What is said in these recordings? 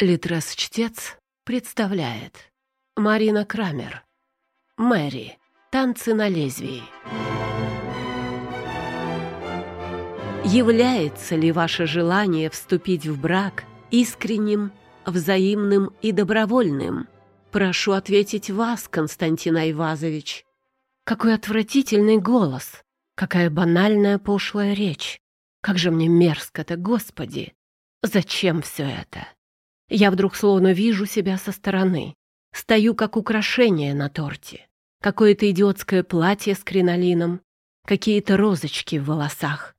Литрес-чтец представляет Марина Крамер Мэри. Танцы на лезвии. Является ли ваше желание вступить в брак искренним, взаимным и добровольным? Прошу ответить вас, Константин Айвазович. Какой отвратительный голос! Какая банальная пошлая речь! Как же мне мерзко-то, Господи! Зачем все это? Я вдруг словно вижу себя со стороны. Стою как украшение на торте. Какое-то идиотское платье с кринолином, какие-то розочки в волосах.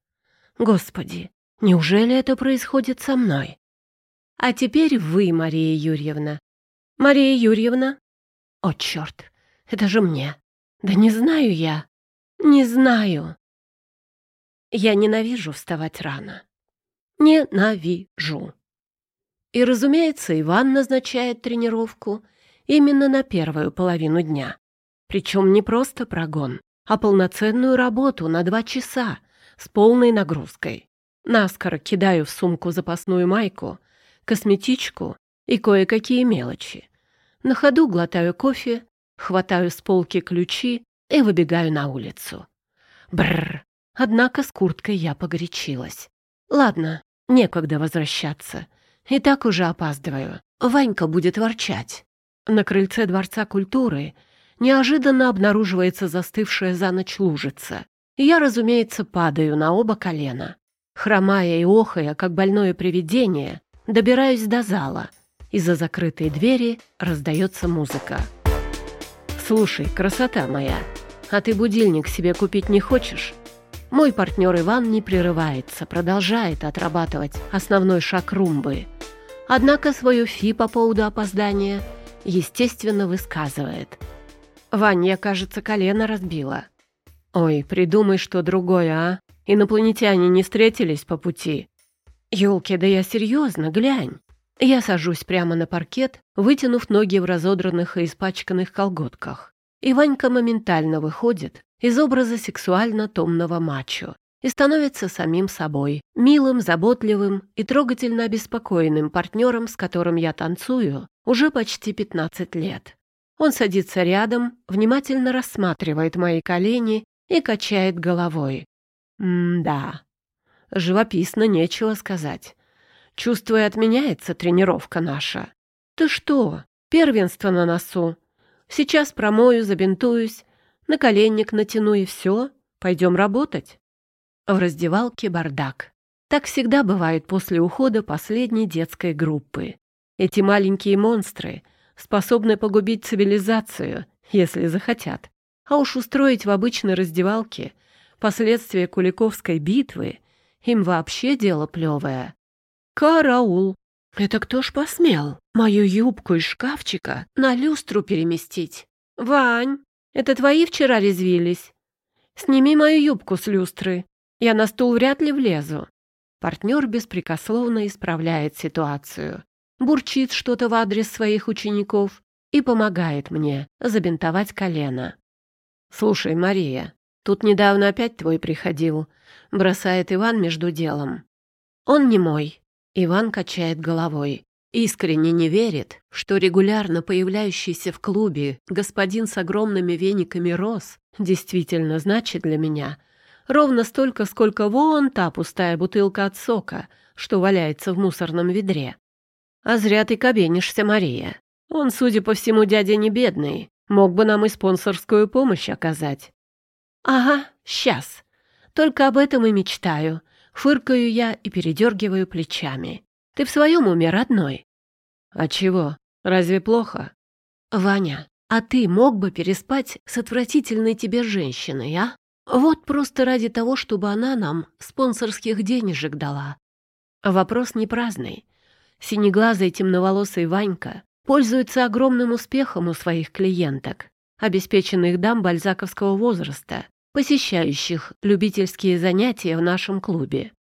Господи, неужели это происходит со мной? А теперь вы, Мария Юрьевна. Мария Юрьевна? О, черт, это же мне. Да не знаю я. Не знаю. Я ненавижу вставать рано. Ненавижу. И, разумеется, Иван назначает тренировку именно на первую половину дня. Причем не просто прогон, а полноценную работу на два часа с полной нагрузкой. Наскоро кидаю в сумку запасную майку, косметичку и кое-какие мелочи. На ходу глотаю кофе, хватаю с полки ключи и выбегаю на улицу. Бррр, однако с курткой я погорячилась. Ладно, некогда возвращаться. И так уже опаздываю. Ванька будет ворчать. На крыльце Дворца культуры неожиданно обнаруживается застывшая за ночь лужица. Я, разумеется, падаю на оба колена. Хромая и охая, как больное привидение, добираюсь до зала. Из-за закрытой двери раздается музыка. «Слушай, красота моя, а ты будильник себе купить не хочешь?» Мой партнер Иван не прерывается, продолжает отрабатывать основной шаг румбы. Однако свое фи по поводу опоздания, естественно, высказывает. «Вань, я, кажется, колено разбила». «Ой, придумай что другое, а? Инопланетяне не встретились по пути». «Ёлки, да я серьезно, глянь». Я сажусь прямо на паркет, вытянув ноги в разодранных и испачканных колготках. И Ванька моментально выходит из образа сексуально-томного мачо и становится самим собой, милым, заботливым и трогательно обеспокоенным партнером, с которым я танцую уже почти 15 лет. Он садится рядом, внимательно рассматривает мои колени и качает головой. М-да, живописно, нечего сказать. Чувствуя, отменяется тренировка наша. Ты что, первенство на носу. Сейчас промою, забинтуюсь, наколенник натяну и все, пойдем работать. В раздевалке бардак. Так всегда бывает после ухода последней детской группы. Эти маленькие монстры способны погубить цивилизацию, если захотят. А уж устроить в обычной раздевалке последствия Куликовской битвы им вообще дело плевое. Караул! Это кто ж посмел мою юбку из шкафчика на люстру переместить? Вань, это твои вчера резвились? Сними мою юбку с люстры. Я на стул вряд ли влезу. Партнер беспрекословно исправляет ситуацию. Бурчит что-то в адрес своих учеников и помогает мне забинтовать колено. «Слушай, Мария, тут недавно опять твой приходил», — бросает Иван между делом. «Он не мой». Иван качает головой искренне не верит, что регулярно появляющийся в клубе господин с огромными вениками роз действительно значит для меня ровно столько, сколько вон та пустая бутылка от сока, что валяется в мусорном ведре. А зря ты кабенишься, Мария. Он, судя по всему, дядя не бедный, мог бы нам и спонсорскую помощь оказать. Ага, сейчас. Только об этом и мечтаю. Фыркаю я и передергиваю плечами. Ты в своем уме, родной? А чего? Разве плохо? Ваня, а ты мог бы переспать с отвратительной тебе женщиной, а? Вот просто ради того, чтобы она нам спонсорских денежек дала. Вопрос не праздный. Синеглазый темноволосый Ванька пользуется огромным успехом у своих клиенток, обеспеченных дам бальзаковского возраста, посещающих любительские занятия в нашем клубе.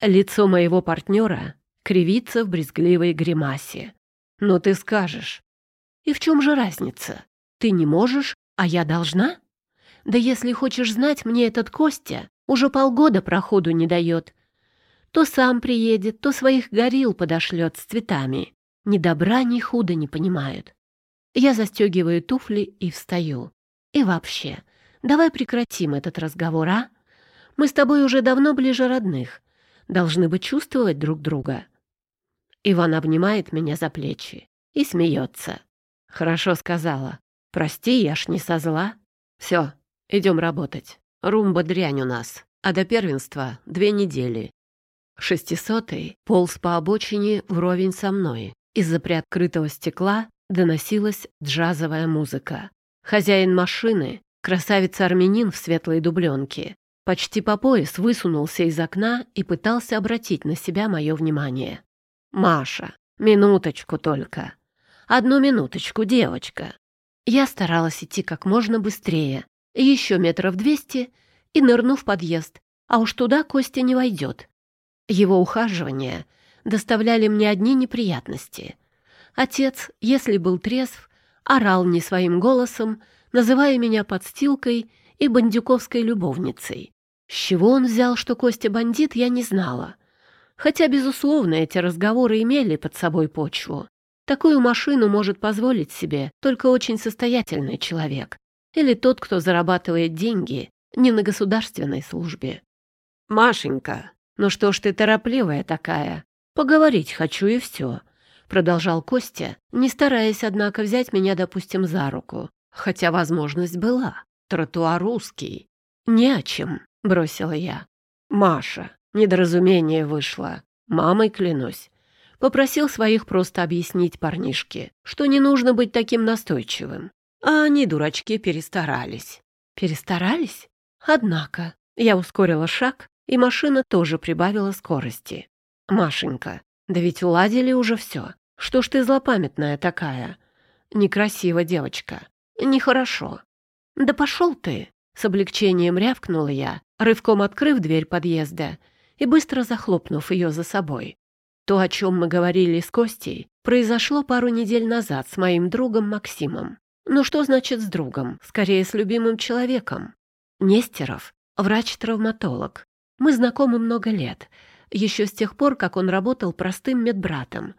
Лицо моего партнера кривится в брезгливой гримасе. «Но ты скажешь». «И в чем же разница? Ты не можешь, а я должна?» «Да если хочешь знать, мне этот Костя уже полгода проходу не дает. То сам приедет, то своих горил подошлет с цветами. Ни добра, ни худа не понимают. Я застегиваю туфли и встаю. И вообще, давай прекратим этот разговор, а? Мы с тобой уже давно ближе родных. Должны бы чувствовать друг друга. Иван обнимает меня за плечи и смеется. Хорошо сказала. Прости, я ж не со зла. Все, идем работать. Румба дрянь у нас, а до первенства две недели. Шестисотый полз по обочине вровень со мной. Из-за приоткрытого стекла доносилась джазовая музыка. Хозяин машины, красавец-армянин в светлой дубленке, почти по пояс высунулся из окна и пытался обратить на себя мое внимание. «Маша, минуточку только. Одну минуточку, девочка». Я старалась идти как можно быстрее, еще метров двести и нырну в подъезд, а уж туда Костя не войдет. Его ухаживания доставляли мне одни неприятности. Отец, если был трезв, орал не своим голосом, называя меня подстилкой и бандюковской любовницей. С чего он взял, что Костя бандит, я не знала. Хотя, безусловно, эти разговоры имели под собой почву. Такую машину может позволить себе только очень состоятельный человек или тот, кто зарабатывает деньги не на государственной службе. «Машенька, ну что ж ты торопливая такая? Поговорить хочу и все», — продолжал Костя, не стараясь, однако, взять меня, допустим, за руку. Хотя возможность была. Тротуар узкий. «Не о чем», — бросила я. «Маша, недоразумение вышло. Мамой клянусь. Попросил своих просто объяснить парнишке, что не нужно быть таким настойчивым. А они, дурачки, перестарались». «Перестарались? Однако». Я ускорила шаг и машина тоже прибавила скорости. «Машенька, да ведь уладили уже все. Что ж ты злопамятная такая? Некрасиво, девочка. Нехорошо». «Да пошел ты!» С облегчением рявкнула я, рывком открыв дверь подъезда и быстро захлопнув ее за собой. То, о чем мы говорили с Костей, произошло пару недель назад с моим другом Максимом. Ну что значит с другом? Скорее, с любимым человеком. Нестеров — врач-травматолог. Мы знакомы много лет, еще с тех пор, как он работал простым медбратом,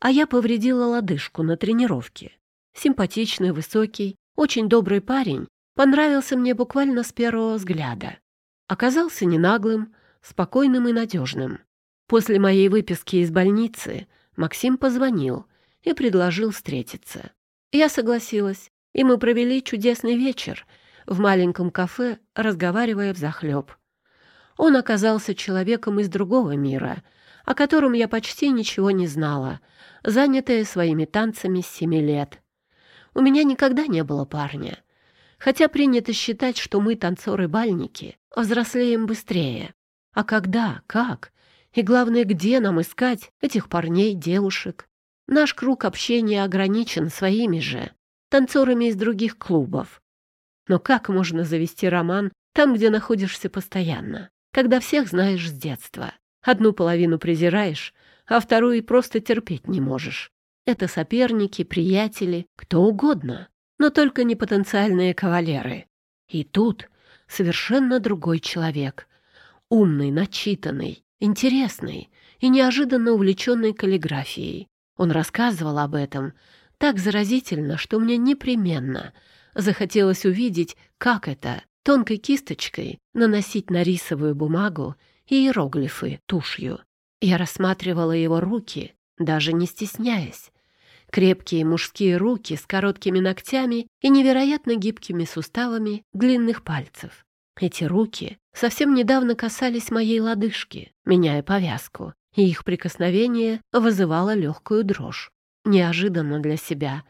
а я повредила лодыжку на тренировке. Симпатичный, высокий, очень добрый парень, понравился мне буквально с первого взгляда. Оказался не наглым, спокойным и надежным. После моей выписки из больницы Максим позвонил и предложил встретиться. Я согласилась, и мы провели чудесный вечер в маленьком кафе, разговаривая взахлеб. Он оказался человеком из другого мира, о котором я почти ничего не знала, занятая своими танцами с семи лет. У меня никогда не было парня, хотя принято считать, что мы, танцоры-бальники, взрослеем быстрее. А когда, как и, главное, где нам искать этих парней, девушек? Наш круг общения ограничен своими же, танцорами из других клубов. Но как можно завести роман там, где находишься постоянно? когда всех знаешь с детства. Одну половину презираешь, а вторую и просто терпеть не можешь. Это соперники, приятели, кто угодно, но только не потенциальные кавалеры. И тут совершенно другой человек. Умный, начитанный, интересный и неожиданно увлеченный каллиграфией. Он рассказывал об этом так заразительно, что мне непременно захотелось увидеть, как это тонкой кисточкой наносить на рисовую бумагу иероглифы тушью. Я рассматривала его руки, даже не стесняясь. Крепкие мужские руки с короткими ногтями и невероятно гибкими суставами длинных пальцев. Эти руки совсем недавно касались моей лодыжки, меняя повязку, и их прикосновение вызывало легкую дрожь. Неожиданно для себя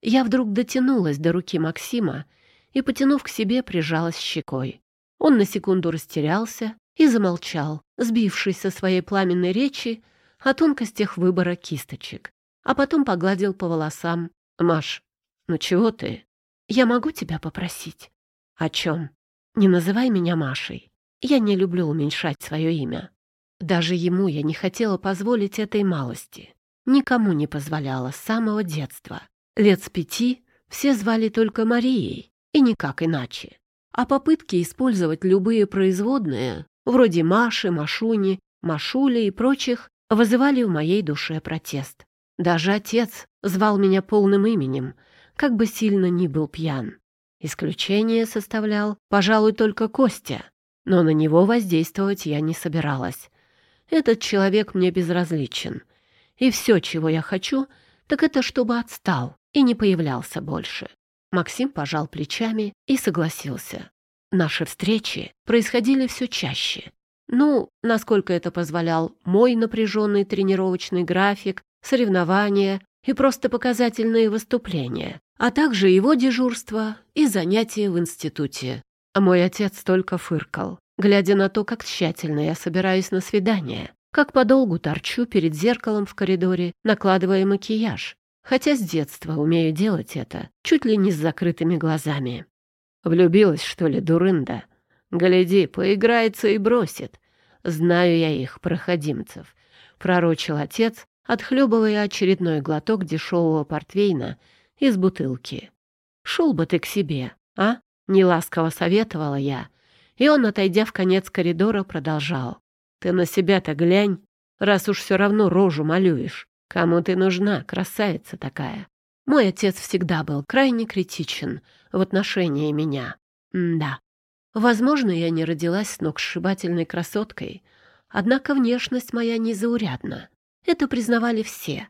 я вдруг дотянулась до руки Максима и, потянув к себе, прижалась щекой. Он на секунду растерялся и замолчал, сбившись со своей пламенной речи о тонкостях выбора кисточек, а потом погладил по волосам. «Маш, ну чего ты? Я могу тебя попросить?» «О чем?» «Не называй меня Машей. Я не люблю уменьшать свое имя. Даже ему я не хотела позволить этой малости. Никому не позволяла с самого детства. Лет с пяти все звали только Марией, и никак иначе. А попытки использовать любые производные, вроде Маши, Машуни, Машули и прочих, вызывали в моей душе протест. Даже отец звал меня полным именем, как бы сильно ни был пьян. Исключение составлял, пожалуй, только Костя, но на него воздействовать я не собиралась. Этот человек мне безразличен, и все, чего я хочу, так это чтобы отстал и не появлялся больше. Максим пожал плечами и согласился. Наши встречи происходили все чаще. Ну, насколько это позволял мой напряженный тренировочный график, соревнования и просто показательные выступления, а также его дежурство и занятия в институте. А мой отец только фыркал, глядя на то, как тщательно я собираюсь на свидание, как подолгу торчу перед зеркалом в коридоре, накладывая макияж, хотя с детства умею делать это, чуть ли не с закрытыми глазами. Влюбилась, что ли, дурында? Гляди, поиграется и бросит. Знаю я их, проходимцев. Пророчил отец, отхлебывая очередной глоток дешевого портвейна из бутылки. «Шел бы ты к себе, а?» — неласково советовала я, и он, отойдя в конец коридора, продолжал. «Ты на себя-то глянь, раз уж все равно рожу малюешь. Кому ты нужна, красавица такая?» Мой отец всегда был крайне критичен в отношении меня. М да. Возможно, я не родилась с сногсшибательной красоткой, однако внешность моя незаурядна. Это признавали все.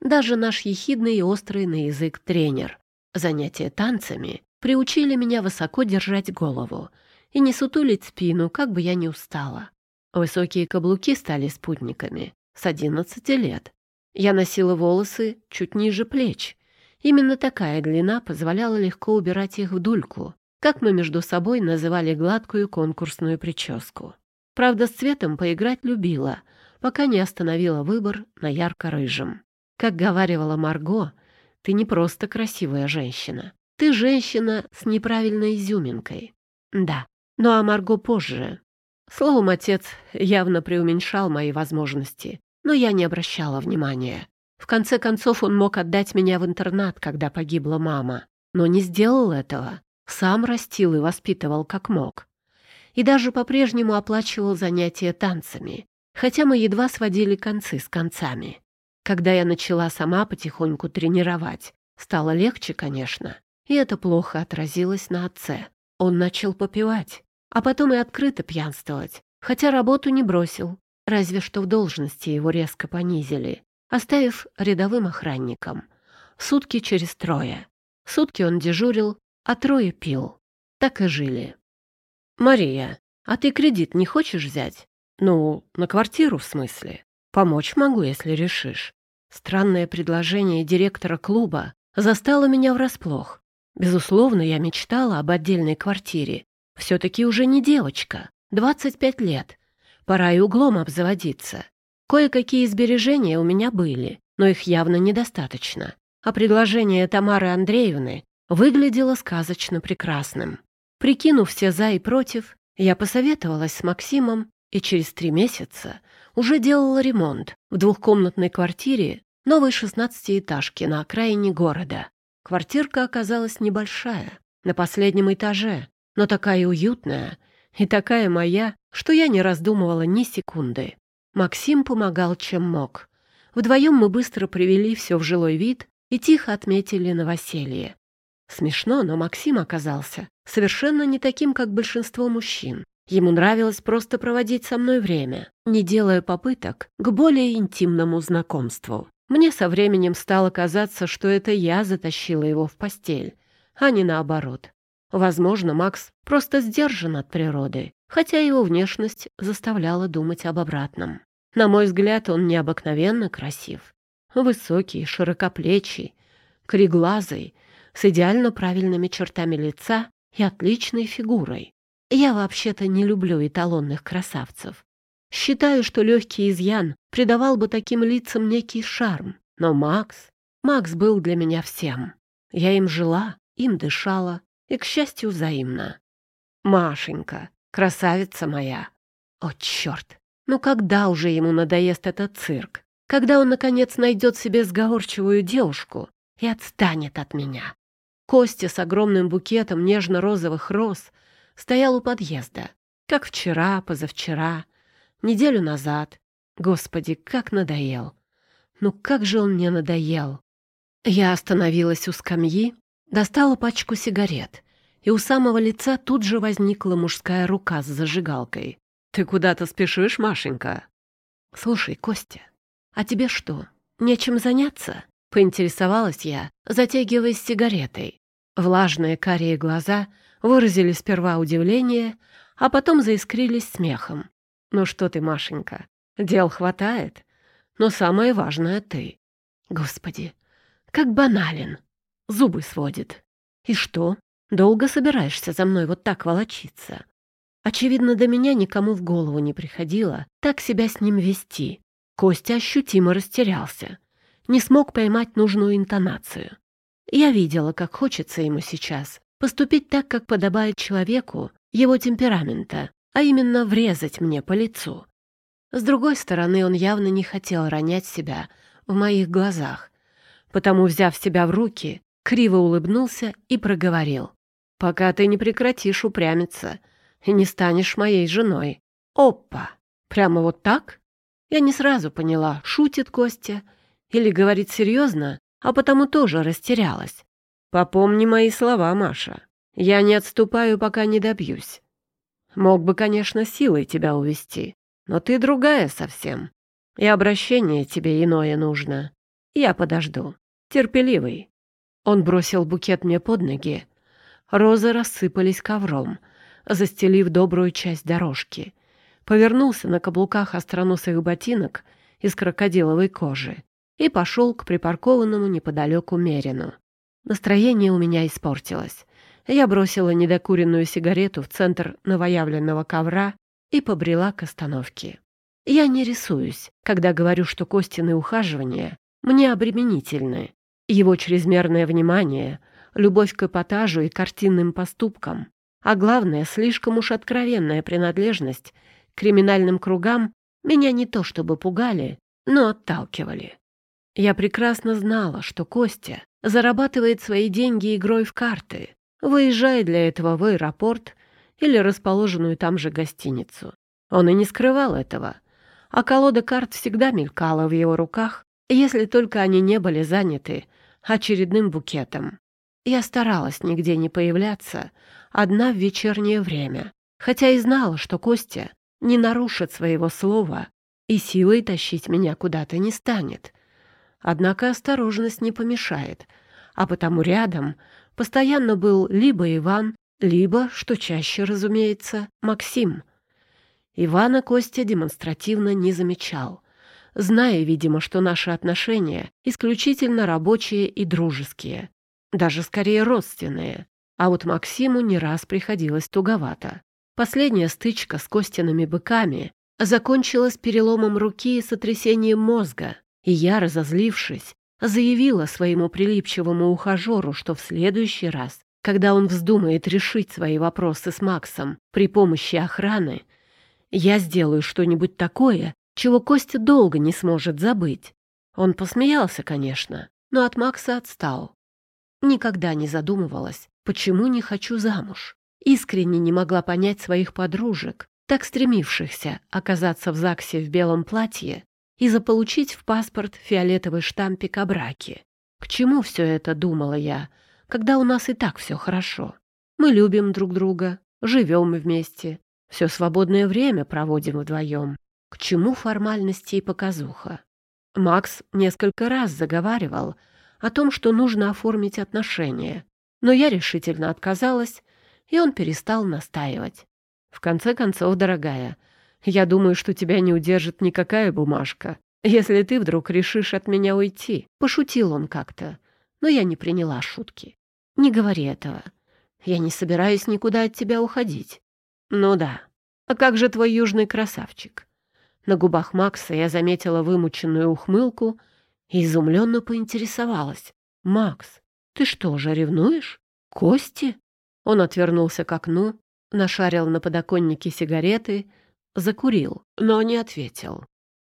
Даже наш ехидный и острый на язык тренер. Занятия танцами приучили меня высоко держать голову и не сутулить спину, как бы я ни устала. Высокие каблуки стали спутниками с 11 лет. Я носила волосы чуть ниже плеч. Именно такая длина позволяла легко убирать их в дульку, как мы между собой называли гладкую конкурсную прическу. Правда, с цветом поиграть любила, пока не остановила выбор на ярко-рыжем. Как говаривала Марго, ты не просто красивая женщина. Ты женщина с неправильной изюминкой. Да, ну а Марго позже. Словом, отец явно преуменьшал мои возможности, но я не обращала внимания. В конце концов, он мог отдать меня в интернат, когда погибла мама, но не сделал этого. Сам растил и воспитывал как мог. И даже по-прежнему оплачивал занятия танцами, хотя мы едва сводили концы с концами. Когда я начала сама потихоньку тренировать, стало легче, конечно, и это плохо отразилось на отце. Он начал попивать, а потом и открыто пьянствовать, хотя работу не бросил, разве что в должности его резко понизили, оставив рядовым охранником. Сутки через трое. Сутки он дежурил, а трое пил. Так и жили. «Мария, а ты кредит не хочешь взять?» «Ну, на квартиру, в смысле. Помочь могу, если решишь». Странное предложение директора клуба застало меня врасплох. Безусловно, я мечтала об отдельной квартире. Все-таки уже не девочка, 25 лет. Пора и углом обзаводиться. Кое-какие сбережения у меня были, но их явно недостаточно. А предложение Тамары Андреевны выглядело сказочно прекрасным. Прикинув все «за» и «против», я посоветовалась с Максимом и через три месяца уже делала ремонт в двухкомнатной квартире новой шестнадцатиэтажки на окраине города. Квартирка оказалась небольшая, на последнем этаже, но такая уютная и такая моя, что я не раздумывала ни секунды. Максим помогал, чем мог. Вдвоем мы быстро привели все в жилой вид и тихо отметили новоселье. Смешно, но Максим оказался совершенно не таким, как большинство мужчин. Ему нравилось просто проводить со мной время, не делая попыток к более интимному знакомству. Мне со временем стало казаться, что это я затащила его в постель, а не наоборот. Возможно, Макс просто сдержан от природы, хотя его внешность заставляла думать об обратном. На мой взгляд, он необыкновенно красив. Высокий, широкоплечий, кореглазый, с идеально правильными чертами лица и отличной фигурой. Я вообще-то не люблю эталонных красавцев. Считаю, что легкий изъян придавал бы таким лицам некий шарм. Но Макс... Макс был для меня всем. Я им жила, им дышала, и, к счастью, взаимно. Машенька, красавица моя. О, черт! Ну когда уже ему надоест этот цирк? Когда он, наконец, найдет себе сговорчивую девушку и отстанет от меня? Костя с огромным букетом нежно-розовых роз стоял у подъезда, как вчера, позавчера, неделю назад. Господи, как надоел. Ну как же он мне надоел. Я остановилась у скамьи, достала пачку сигарет, и у самого лица тут же возникла мужская рука с зажигалкой. «Ты куда-то спешишь, Машенька?» «Слушай, Костя, а тебе что, нечем заняться?» — поинтересовалась я, затягиваясь сигаретой. Влажные карие глаза выразили сперва удивление, а потом заискрились смехом. «Ну что ты, Машенька, дел хватает, но самое важное — ты. Господи, как банален, зубы сводит. И что, долго собираешься за мной вот так волочиться?» Очевидно, до меня никому в голову не приходило так себя с ним вести. Костя ощутимо растерялся, не смог поймать нужную интонацию. Я видела, как хочется ему сейчас поступить так, как подобает человеку его темперамента, а именно врезать мне по лицу. С другой стороны, он явно не хотел ронять себя в моих глазах, потому, взяв себя в руки, криво улыбнулся и проговорил. «Пока ты не прекратишь упрямиться и не станешь моей женой. Опа! Прямо вот так?» Я не сразу поняла, шутит Костя или говорит серьезно, а потому тоже растерялась. Попомни мои слова, Маша. Я не отступаю, пока не добьюсь. Мог бы, конечно, силой тебя увести, но ты другая совсем. И обращение тебе иное нужно. Я подожду. Терпеливый. Он бросил букет мне под ноги. Розы рассыпались ковром, застелив добрую часть дорожки. Повернулся на каблуках остроносых ботинок из крокодиловой кожи и пошел к припаркованному неподалеку Мерину. Настроение у меня испортилось. Я бросила недокуренную сигарету в центр новоявленного ковра и побрела к остановке. Я не рисуюсь, когда говорю, что Костины ухаживания мне обременительны. Его чрезмерное внимание, любовь к эпатажу и картинным поступкам, а главное, слишком уж откровенная принадлежность к криминальным кругам меня не то чтобы пугали, но отталкивали. Я прекрасно знала, что Костя зарабатывает свои деньги игрой в карты, выезжая для этого в аэропорт или расположенную там же гостиницу. Он и не скрывал этого, а колода карт всегда мелькала в его руках, если только они не были заняты очередным букетом. Я старалась нигде не появляться, одна в вечернее время, хотя и знала, что Костя не нарушит своего слова и силой тащить меня куда-то не станет. Однако осторожность не помешает, а потому рядом постоянно был либо Иван, либо, что чаще, разумеется, Максим. Ивана Костя демонстративно не замечал, зная, видимо, что наши отношения исключительно рабочие и дружеские, даже скорее родственные. А вот Максиму не раз приходилось туговато. Последняя стычка с Костяными быками закончилась переломом руки и сотрясением мозга, и я, разозлившись, заявила своему прилипчивому ухажеру, что в следующий раз, когда он вздумает решить свои вопросы с Максом при помощи охраны, я сделаю что-нибудь такое, чего Костя долго не сможет забыть. Он посмеялся, конечно, но от Макса отстал. Никогда не задумывалась, почему не хочу замуж. Искренне не могла понять своих подружек, так стремившихся оказаться в ЗАГСе в белом платье и заполучить в паспорт фиолетовый штампик о браке. К чему все это, думала я, когда у нас и так все хорошо? Мы любим друг друга, живем вместе, все свободное время проводим вдвоем. К чему формальности и показуха? Макс несколько раз заговаривал о том, что нужно оформить отношения, но я решительно отказалась, и он перестал настаивать. В конце концов, дорогая, я думаю, что тебя не удержит никакая бумажка, если ты вдруг решишь от меня уйти. Пошутил он как-то, но я не приняла шутки. Не говори этого. Я не собираюсь никуда от тебя уходить. Ну да. А как же твой южный красавчик? На губах Макса я заметила вымученную ухмылку и изумленно поинтересовалась. «Макс, ты что же ревнуешь? Кости?» Он отвернулся к окну, нашарил на подоконнике сигареты Закурил, но не ответил.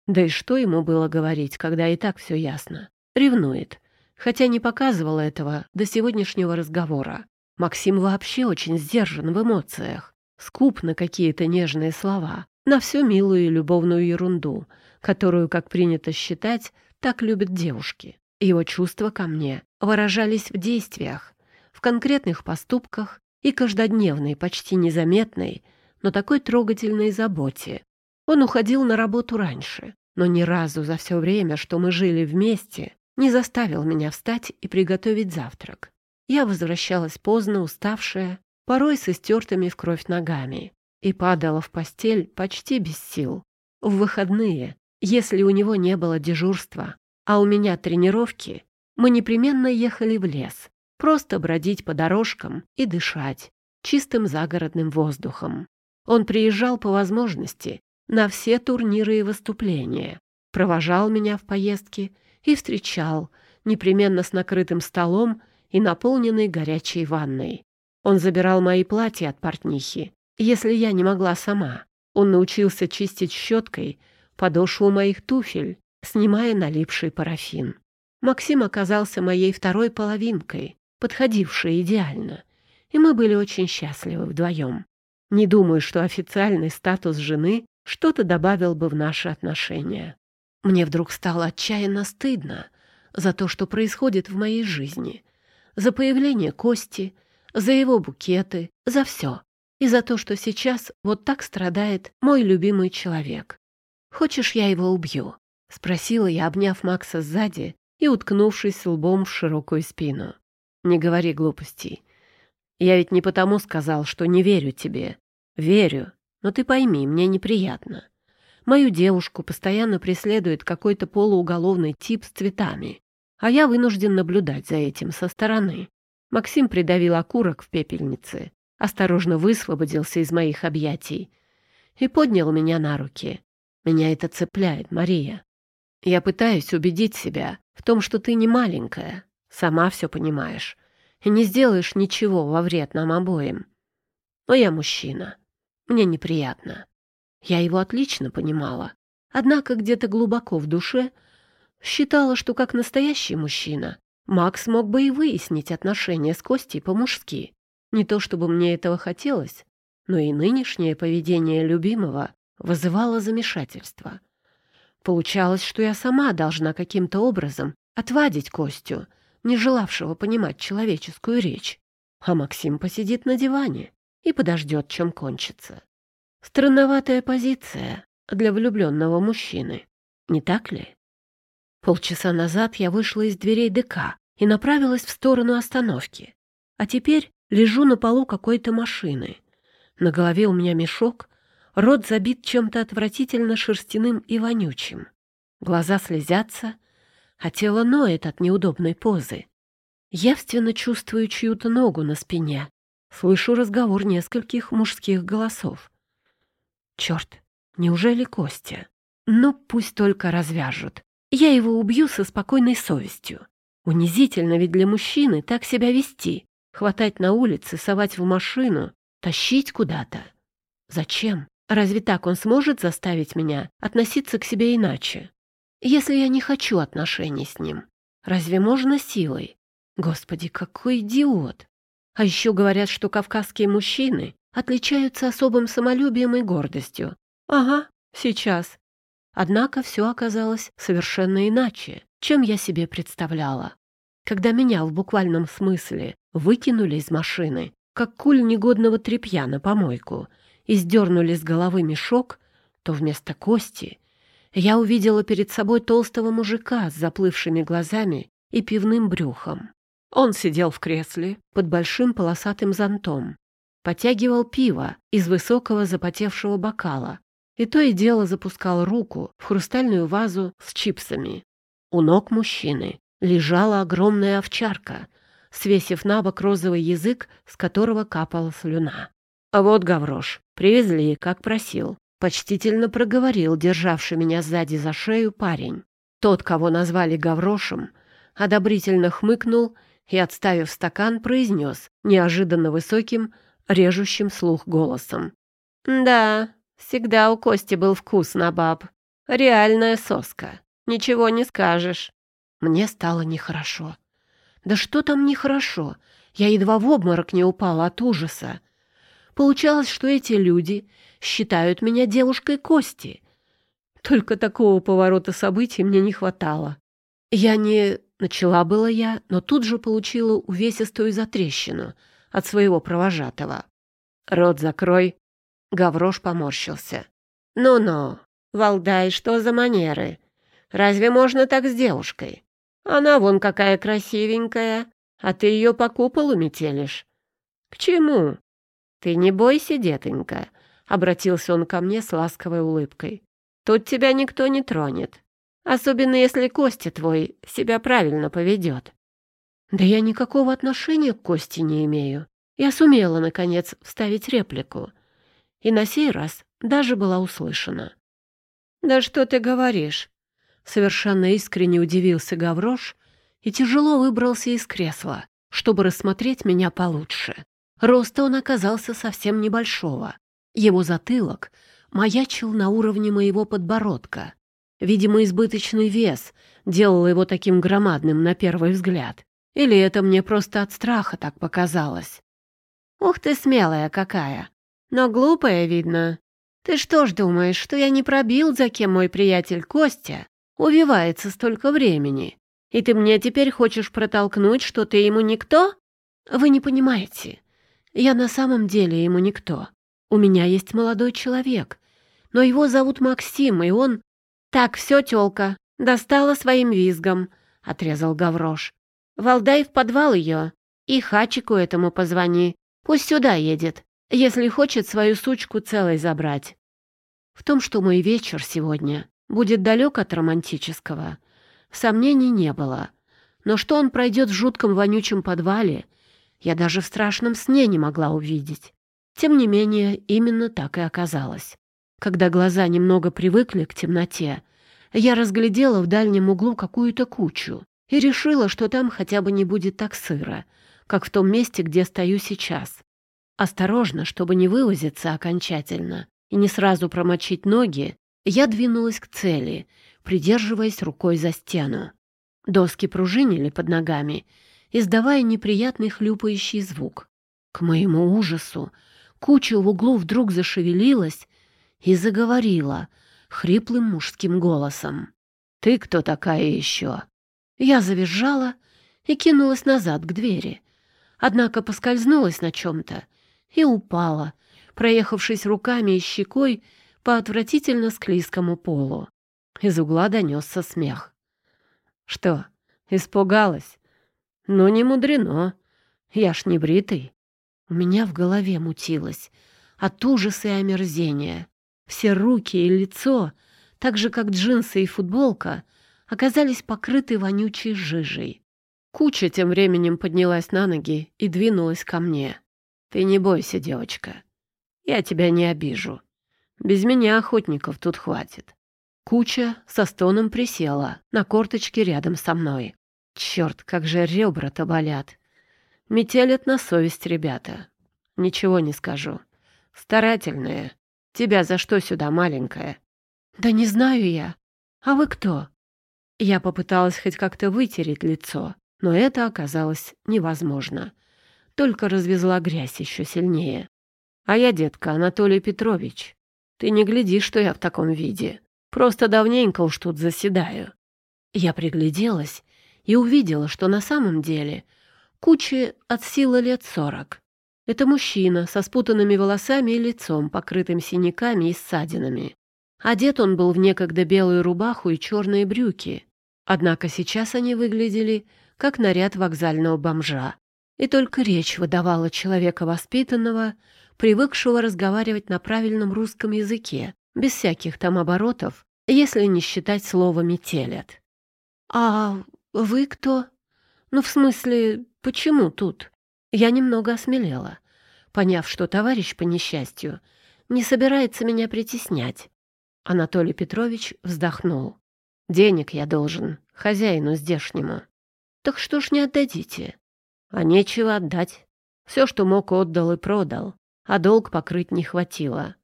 Да и что ему было говорить, когда и так все ясно? Ревнует. Хотя не показывал этого до сегодняшнего разговора. Максим вообще очень сдержан в эмоциях. Скуп на какие-то нежные слова, на всю милую и любовную ерунду, которую, как принято считать, так любят девушки. Его чувства ко мне выражались в действиях, в конкретных поступках и каждодневной, почти незаметной, но такой трогательной заботе. Он уходил на работу раньше, но ни разу за все время, что мы жили вместе, не заставил меня встать и приготовить завтрак. Я возвращалась поздно, уставшая, порой с истертыми в кровь ногами, и падала в постель почти без сил. В выходные, если у него не было дежурства, а у меня тренировки, мы непременно ехали в лес, просто бродить по дорожкам и дышать чистым загородным воздухом. Он приезжал по возможности на все турниры и выступления, провожал меня в поездки и встречал, непременно с накрытым столом и наполненной горячей ванной. Он забирал мои платья от портнихи, если я не могла сама. Он научился чистить щеткой подошву моих туфель, снимая налипший парафин. Максим оказался моей второй половинкой, подходившей идеально, и мы были очень счастливы вдвоем. Не думаю, что официальный статус жены что-то добавил бы в наши отношения. Мне вдруг стало отчаянно стыдно за то, что происходит в моей жизни, за появление Кости, за его букеты, за все. И за то, что сейчас вот так страдает мой любимый человек. «Хочешь, я его убью?» — спросила я, обняв Макса сзади и уткнувшись лбом в широкую спину. «Не говори глупостей. Я ведь не потому сказал, что не верю тебе. Верю, но ты пойми, мне неприятно. Мою девушку постоянно преследует какой-то полууголовный тип с цветами, а я вынужден наблюдать за этим со стороны. Максим придавил окурок в пепельнице, осторожно высвободился из моих объятий и поднял меня на руки. Меня это цепляет, Мария. Я пытаюсь убедить себя в том, что ты не маленькая, сама все понимаешь, и не сделаешь ничего во вред нам обоим. Но я мужчина. Мне неприятно. Я его отлично понимала. Однако где-то глубоко в душе считала, что как настоящий мужчина Макс мог бы и выяснить отношения с Костей по-мужски. Не то чтобы мне этого хотелось, но и нынешнее поведение любимого вызывало замешательство. Получалось, что я сама должна каким-то образом отвадить Костю, не желавшего понимать человеческую речь, а Максим посидит на диване и подождет, чем кончится. Странноватая позиция для влюбленного мужчины, не так ли? Полчаса назад я вышла из дверей ДК и направилась в сторону остановки. А теперь лежу на полу какой-то машины. На голове у меня мешок, рот забит чем-то отвратительно шерстяным и вонючим. Глаза слезятся, а тело ноет от неудобной позы. Явственно чувствую чью-то ногу на спине. Слышу разговор нескольких мужских голосов. Черт, неужели Костя? Ну, пусть только развяжут. Я его убью со спокойной совестью. Унизительно ведь для мужчины так себя вести. Хватать на улице, совать в машину, тащить куда-то. Зачем? Разве так он сможет заставить меня относиться к себе иначе? Если я не хочу отношений с ним, разве можно силой? Господи, какой идиот! А еще говорят, что кавказские мужчины отличаются особым самолюбием и гордостью. Ага, сейчас. Однако все оказалось совершенно иначе, чем я себе представляла. Когда меня в буквальном смысле выкинули из машины, как куль негодного тряпья на помойку, и сдернули с головы мешок, то вместо кости я увидела перед собой толстого мужика с заплывшими глазами и пивным брюхом. Он сидел в кресле под большим полосатым зонтом, потягивал пиво из высокого запотевшего бокала и то и дело запускал руку в хрустальную вазу с чипсами. У ног мужчины лежала огромная овчарка, свесив на бок розовый язык, с которого капала слюна. «А вот, Гаврош, привезли, как просил», — почтительно проговорил державший меня сзади за шею парень. Тот, кого назвали Гаврошем, одобрительно хмыкнул и, отставив стакан, произнес неожиданно высоким, режущим слух голосом. «Да, всегда у Кости был вкус на баб. Реальная соска. Ничего не скажешь». Мне стало нехорошо. Да что там нехорошо? Я едва в обморок не упала от ужаса. Получалось, что эти люди считают меня девушкой Кости. Только такого поворота событий мне не хватало. Я не... Начала было я, но тут же получила увесистую затрещину от своего провожатого. «Рот закрой!» Гаврош поморщился. «Ну-ну, Валдай, что за манеры? Разве можно так с девушкой? Она вон какая красивенькая, а ты ее по куполу метелишь. К чему? Ты не бойся, детонька, — обратился он ко мне с ласковой улыбкой. Тут тебя никто не тронет, особенно если Костя твой себя правильно поведет. Да я никакого отношения к Косте не имею. Я сумела, наконец, вставить реплику. И на сей раз даже была услышана. «Да что ты говоришь?» Совершенно искренне удивился Гаврош и тяжело выбрался из кресла, чтобы рассмотреть меня получше. Роста он оказался совсем небольшого. Его затылок маячил на уровне моего подбородка. Видимо, избыточный вес делал его таким громадным на первый взгляд. Или это мне просто от страха так показалось? «Ух ты, смелая какая! Но глупая, видно. Ты что ж думаешь, что я не пробил, за кем мой приятель Костя увивается столько времени? И ты мне теперь хочешь протолкнуть, что ты ему никто? Вы не понимаете. Я на самом деле ему никто. У меня есть молодой человек, но его зовут Максим, и он... Так, все, тёлка, достала своим визгом, — отрезал Гаврош. Валдай в подвал ее и Хачику этому позвони. Пусть сюда едет если хочет свою сучку целой забрать. В том, что мой вечер сегодня будет далек от романтического, сомнений не было. Но что он пройдет в жутком вонючем подвале, я даже в страшном сне не могла увидеть. Тем не менее, именно так и оказалось. Когда глаза немного привыкли к темноте, я разглядела в дальнем углу какую-то кучу и решила, что там хотя бы не будет так сыро, как в том месте, где стою сейчас. Осторожно, чтобы не вывозиться окончательно и не сразу промочить ноги, я двинулась к цели, придерживаясь рукой за стену. Доски пружинили под ногами, издавая неприятный хлюпающий звук. К моему ужасу куча в углу вдруг зашевелилась и заговорила хриплым мужским голосом. «Ты кто такая еще?» Я завизжала и кинулась назад к двери, однако поскользнулась на чем-то и упала, проехавшись руками и щекой по отвратительно склизкому полу. Из угла донесся смех. «Что, испугалась? Ну, не мудрено. Я ж не бритый». У меня в голове мутилось от ужаса и омерзения. Все руки и лицо, так же, как джинсы и футболка, оказались покрыты вонючей жижей. Куча тем временем поднялась на ноги и двинулась ко мне. Ты не бойся, девочка. Я тебя не обижу. Без меня охотников тут хватит. Куча со стоном присела на корточке рядом со мной. Черт, как же ребра-то болят. Метелят на совесть ребята. Ничего не скажу. Старательные. Тебя за что сюда, маленькая? Да не знаю я. А вы кто? Я попыталась хоть как-то вытереть лицо, но это оказалось невозможно только развезла грязь еще сильнее. А я, детка, Анатолий Петрович. Ты не гляди, что я в таком виде. Просто давненько уж тут заседаю. Я пригляделась и увидела, что на самом деле куче от силы лет сорок. Это мужчина со спутанными волосами и лицом, покрытым синяками и ссадинами. Одет он был в некогда белую рубаху и черные брюки. Однако сейчас они выглядели как наряд вокзального бомжа и только речь выдавала человека воспитанного, привыкшего разговаривать на правильном русском языке, без всяких там оборотов, если не считать слово «метелят». «А вы кто?» «Ну, в смысле, почему тут?» Я немного осмелела, поняв, что товарищ, по несчастью, не собирается меня притеснять. Анатолий Петрович вздохнул. «Денег я должен, хозяину здешнему». «Так что ж не отдадите?» А нечего отдать. Все, что мог, отдал и продал, а долг покрыть не хватило.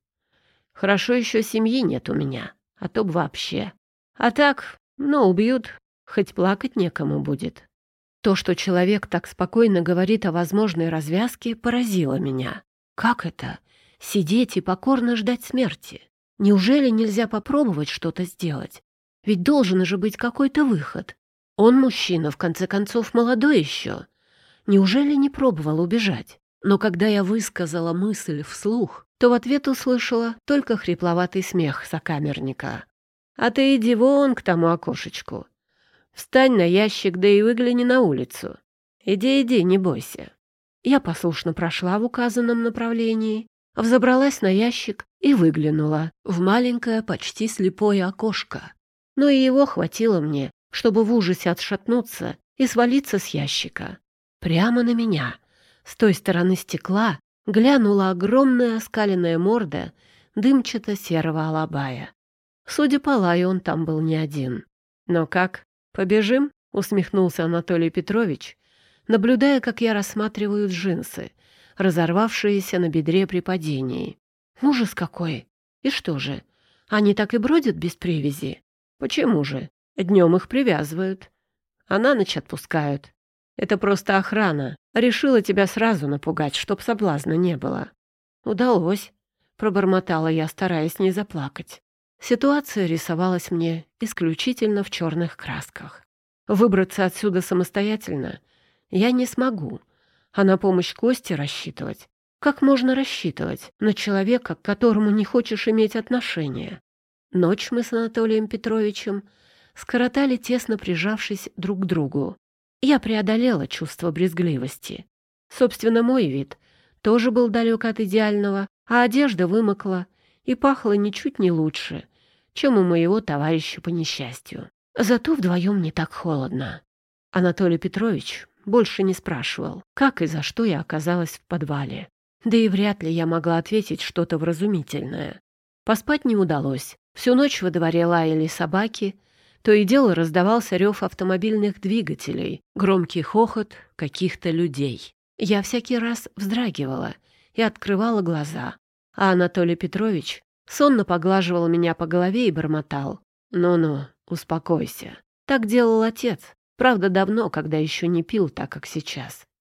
Хорошо еще семьи нет у меня, а то б вообще. А так, ну, убьют, хоть плакать некому будет. То, что человек так спокойно говорит о возможной развязке, поразило меня. Как это? Сидеть и покорно ждать смерти? Неужели нельзя попробовать что-то сделать? Ведь должен же быть какой-то выход. Он мужчина, в конце концов, молодой еще. Неужели не пробовал убежать? Но когда я высказала мысль вслух, то в ответ услышала только хрипловатый смех сокамерника. «А ты иди вон к тому окошечку. Встань на ящик, да и выгляни на улицу. Иди, иди, не бойся». Я послушно прошла в указанном направлении, взобралась на ящик и выглянула в маленькое, почти слепое окошко. Но и его хватило мне, чтобы в ужасе отшатнуться и свалиться с ящика. Прямо на меня, с той стороны стекла, глянула огромная оскаленная морда дымчато-серого алабая. Судя по лаю, он там был не один. «Но как, побежим?» — усмехнулся Анатолий Петрович, наблюдая, как я рассматриваю джинсы, разорвавшиеся на бедре при падении. «Ужас какой! И что же, они так и бродят без привязи? Почему же? Днем их привязывают, а на ночь отпускают. Это просто охрана. Решила тебя сразу напугать, чтоб соблазна не было. Удалось, пробормотала я, стараясь не заплакать. Ситуация рисовалась мне исключительно в черных красках. Выбраться отсюда самостоятельно я не смогу, а на помощь Косте рассчитывать. Как можно рассчитывать на человека, к которому не хочешь иметь отношения? Ночь мы с Анатолием Петровичем скоротали, тесно прижавшись друг к другу. Я преодолела чувство брезгливости. Собственно, мой вид тоже был далек от идеального, а одежда вымокла и пахла ничуть не лучше, чем у моего товарища по несчастью. Зато вдвоем не так холодно. Анатолий Петрович больше не спрашивал, как и за что я оказалась в подвале. Да и вряд ли я могла ответить что-то вразумительное. Поспать не удалось. Всю ночь во дворе лаяли собаки, то и дело раздавался рев автомобильных двигателей, громкий хохот каких-то людей. Я всякий раз вздрагивала и открывала глаза, а Анатолий Петрович сонно поглаживал меня по голове и бормотал. «Ну-ну, успокойся. Так делал отец. Правда, давно, когда еще не пил так, как сейчас.